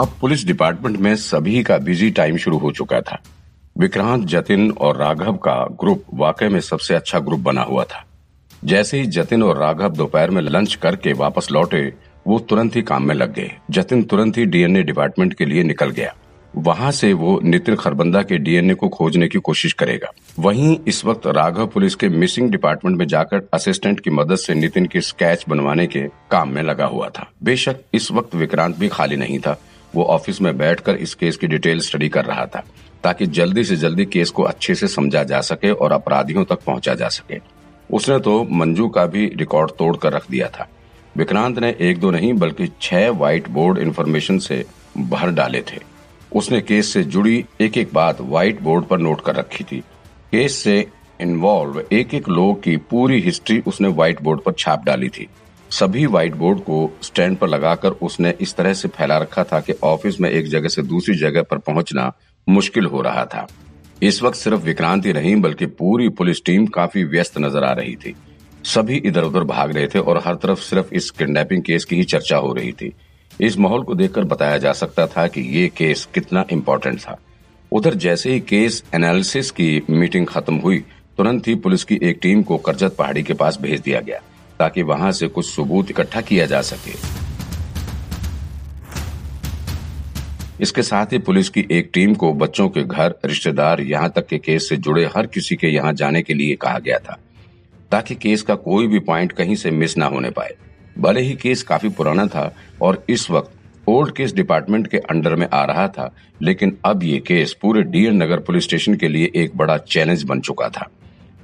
अब police department में सभी का बिज़ी टाइम शुरू हो चुका था। विक्रांत, जतिन और राघव का ग्रुप वाकई में सबसे अच्छा ग्रुप बना हुआ था। जैसे ही जतिन और राघव दोपहर में लंच करके वापस लौटे, वो तुरंत ही काम में लग गए। जतिन तुरंत ही डीएनए डिपार्टमेंट के लिए निकल गया। वहाँ से वो नितिन खरबंदा के डीएनए को खोजने की कोशिश करेगा। वहीं इस वक्त राघव पुलिस के मिसिंग डिपार्टमेंट में जाकर असिस्टेंट की मदद से नितिन के स्केच बनवाने के काम में लगा हुआ था। बेशक इस वक्त विक्रांत भी खाली नहीं था। वो ऑफ़िस में बैठकर इस केस की डिटेल स्टडी कर रहा था, ताकि जल्दी से जल्दी केस को अच्छे से समझा जा सके और अपराधियों तक पहुँचा जा सके। उसने तो मंजू का भी रिकॉर्ड तोड़ कर रख दिया था। विक्रांत ने एक दो नहीं, बल्कि छह व्हाइट बोर्ड इन्फॉर्मेशन से भर डाले थे। उसने केस से जुड़ी एक एक बात व्हाइट बोर्ड पर नोट कर रखी थी। केस से इन्वॉल्व एक एक लोग की पूरी हिस्ट्री उसने व्हाइट बोर्ड पर छाप डाली थी। सभी व्हाइट बोर्ड को स्टैंड पर लगाकर उसने इस तरह से फैला रखा था कि ऑफ़िस में एक जगह से दूसरी जगह पर पहुँचना मुश्किल हो रहा था। इस वक्त सिर्फ़ विक्रांत ही नहीं, बल्कि पूरी पुलिस टीम काफ़ी व्यस्त नज़र आ रही थी। सभी इधर उधर भाग रहे थे और हर तरफ़ सिर्फ़ इस किडनैपिंग केस की ही चर्चा हो रही थी। इस माहौल को देखकर बताया जा सकता था कि ये केस कितना इम्पोर्टेंट था। उधर जैसे ही केस एनालिसिस की मीटिंग खत्म हुई, तुरंत ही पुलिस की एक टीम को करजत पहाड़ी के पास भेज दिया गया। ताकि वहाँ से कुछ सबूत इकट्ठा किया जा सके। इसके साथ ही पुलिस की एक टीम को बच्चों के घर, रिश्तेदार, यहाँ तक के केस से जुड़े हर किसी के यहाँ जाने के लिए कहा गया था, ताकि केस का कोई भी पॉइंट कहीं से मिस ना होने पाए। भले ही केस काफ़ी पुराना था और इस वक्त ओल्ड केस डिपार्टमेंट के अंडर में आ रहा था, लेकिन अब ये केस पूरे डीएन नगर पुलिस स्टेशन के लिए एक बड़ा चैलेंज बन चुका था।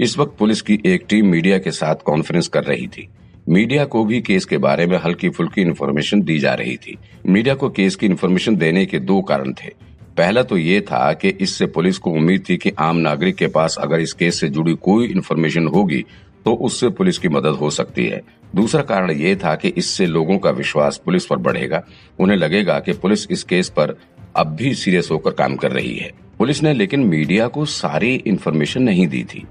इस वक्त पुलिस की एक टीम मीडिया के साथ कॉन्फ्रेंस कर रही थी। मीडिया को भी केस के बारे में हल्की फुल्की इन्फॉर्मेशन दी जा रही थी। मीडिया को केस की इन्फॉर्मेशन देने के दो कारण थे। पहला तो ये था कि इससे पुलिस को उम्मीद थी कि आम नागरिक के पास अगर इस केस से जुड़ी कोई इन्फॉर्मेशन होगी तो उससे पुलिस की मदद हो सकती है। दूसरा कारण ये था कि इससे लोगों का विश्वास पुलिस पर बढ़ेगा। उन्हें लगेगा कि पुलिस इस केस पर अब भी सीरियस होकर काम कर रही है। पुलिस ने लेकिन मीडिया को सारी इन्फॉर्मेशन नहीं दी थी।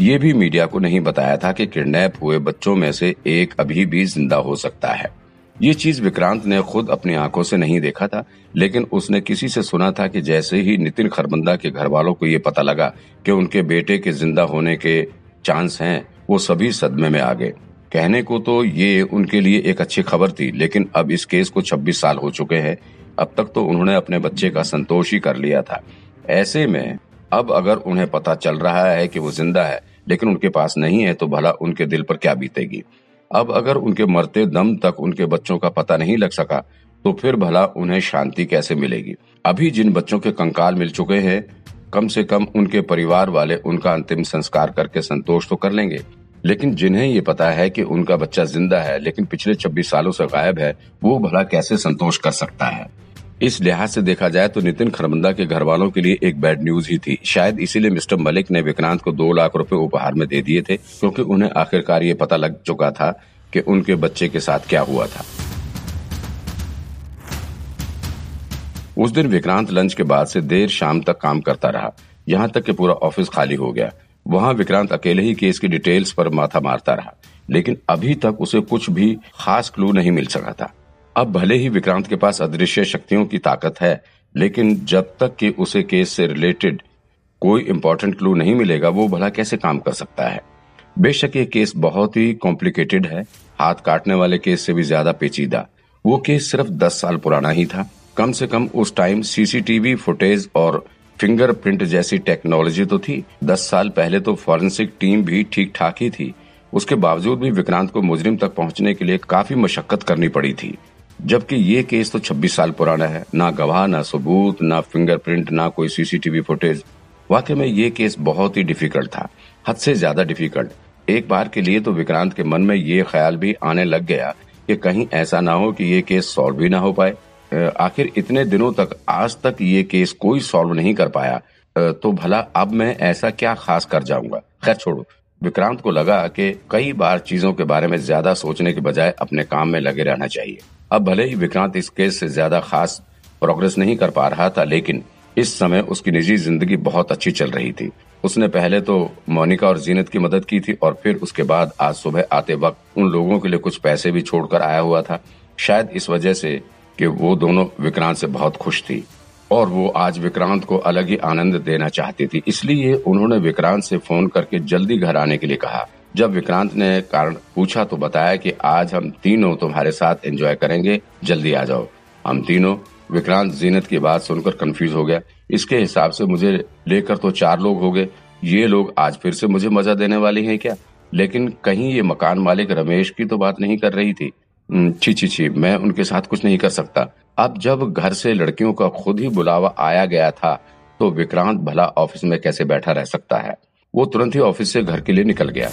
ये भी मीडिया को नहीं बताया था कि किडनैप हुए बच्चों में से एक अभी भी ज़िंदा हो सकता है। ये चीज़ विक्रांत ने खुद अपनी आँखों से नहीं देखा था, लेकिन उसने किसी से सुना था कि जैसे ही नितिन खरबंदा के घर वालों को ये पता लगा कि उनके बेटे के ज़िंदा होने के चांस हैं, वो सभी सदमे में आ गए। कहने को तो ये उनके लिए एक अच्छी खबर थी, लेकिन अब इस केस को 26 साल हो चुके हैं। अब तक तो उन्होंने अपने बच्चे का संतोष ही कर लिया था। ऐसे में, अब अगर उन्हें पता चल रहा है कि वो ज़िंदा है लेकिन उनके पास नहीं है तो भला उनके दिल पर क्या बीतेगी? अब अगर उनके मरते दम तक उनके बच्चों का पता नहीं लग सका तो फिर भला उन्हें शांति कैसे मिलेगी? अभी जिन बच्चों के कंकाल मिल चुके हैं, कम से कम उनके परिवार वाले उनका अंतिम संस्कार करके संतोष तो कर लेंगे। लेकिन जिन्हें ये पता है कि उनका बच्चा ज़िंदा है, लेकिन पिछले 26 सालों से गायब है, वो भला कैसे संतोष कर सकता है? इस लिहाज से देखा जाए तो नितिन खरबंदा के घर वालों के लिए एक बैड न्यूज़ ही थी। शायद इसीलिए मिस्टर मलिक ने विक्रांत को दो लाख रुपए उपहार में दे दिए थे, क्योंकि उन्हें आखिरकार ये पता लग चुका था कि उनके बच्चे के साथ क्या हुआ था। उस दिन विक्रांत लंच के बाद से देर शाम तक काम करता रहा। यहाँ तक कि पूरा ऑफ़िस खाली हो गया। वहाँ विक्रांत अकेले ही केस की डिटेल्स पर माथा मारता रहा, लेकिन अभी तक उसे कुछ भी खास क्लू नहीं मिल सका था। अब भले ही विक्रांत के पास अदृश्य शक्तियों की ताकत है, लेकिन जब तक कि उसे केस से रिलेटेड कोई इम्पोर्टेंट क्लू नहीं मिलेगा, वो भला कैसे काम कर सकता है? बेशक ये केस बहुत ही कॉम्प्लिकेटेड है, हाथ काटने वाले केस से भी ज़्यादा पेचीदा। वो केस सिर्फ़ दस साल पुराना ही था। कम से कम उस टाइम सीसीटीवी फुटेज और फिंगरप्रिंट जैसी टेक्नोलॉजी तो थी। दस साल पहले तो फॉरेंसिक टीम भी ठीक ठाक ही थी। उसके बावजूद भी विक्रांत को मुजरिम तक पहुँचने के लिए काफ़ी मशक्कत करनी पड़ी थी। जबकि ये केस तो 26 साल पुराना है। ना गवाह, ना सबूत, ना फिंगरप्रिंट ना कोई सीसीटीवी फुटेज वाकई में ये केस बहुत ही डिफ़िकल्ट था। हद से ज़्यादा डिफ़िकल्ट एक बार के लिए तो विक्रांत के मन में ये ख्याल भी आने लग गया कि कहीं ऐसा ना हो कि ये केस सॉल्व भी ना हो पाए। आखिर इतने दिनों तक, आज तक ये केस कोई सॉल्व नहीं कर पाया। तो भला अब मैं ऐसा क्या खास कर जाऊँगा? खैर, छोड़ो। विक्रांत को लगा कि कई बार चीज़ों के बारे में ज़्यादा सोचने के बजाय अपने काम में लगे रहना चाहिए। अब भले ही विक्रांत इस केस से ज़्यादा खास प्रोग्रेस नहीं कर पा रहा था, लेकिन इस समय उसकी निजी ज़िंदगी बहुत अच्छी चल रही थी। उसने पहले तो मोनिका और जीनत की मदद की थी और फिर उसके बाद आज सुबह आते वक्त उन लोगों के लिए कुछ पैसे भी छोड़कर आया हुआ था। शायद इस वजह से कि वो दोनों विक्रांत से बहुत खुश थी। और वो आज विक्रांत को अलग ही आनंद देना चाहती थी। इसलिए उन्होंने विक्रांत से फ़ोन करके जल्दी घर आने के लिए कहा। जब विक्रांत ने कारण पूछा तो बताया कि आज हम तीनों तुम्हारे साथ एंजॉय करेंगे। जल्दी आ जाओ। हम तीनों, विक्रांत, जीनत की बात सुनकर कंफ्यूज हो गया। इसके हिसाब से मुझे लेकर तो चार लोग हो गए। ये लोग आज फिर से मुझे मज़ा देने वाले हैं क्या? लेकिन कहीं ये मकान मालिक रमेश की तो बात नहीं कर रही थी। छी छी छी, मैं उनके साथ कुछ नहीं कर सकता। अब जब घर से लड़कियों का खुद ही बुलावा आया गया था तो विक्रांत भला ऑफ़िस में कैसे बैठा रह सकता है? वो तुरंत ही ऑफ़िस से घर के लिए निकल गया।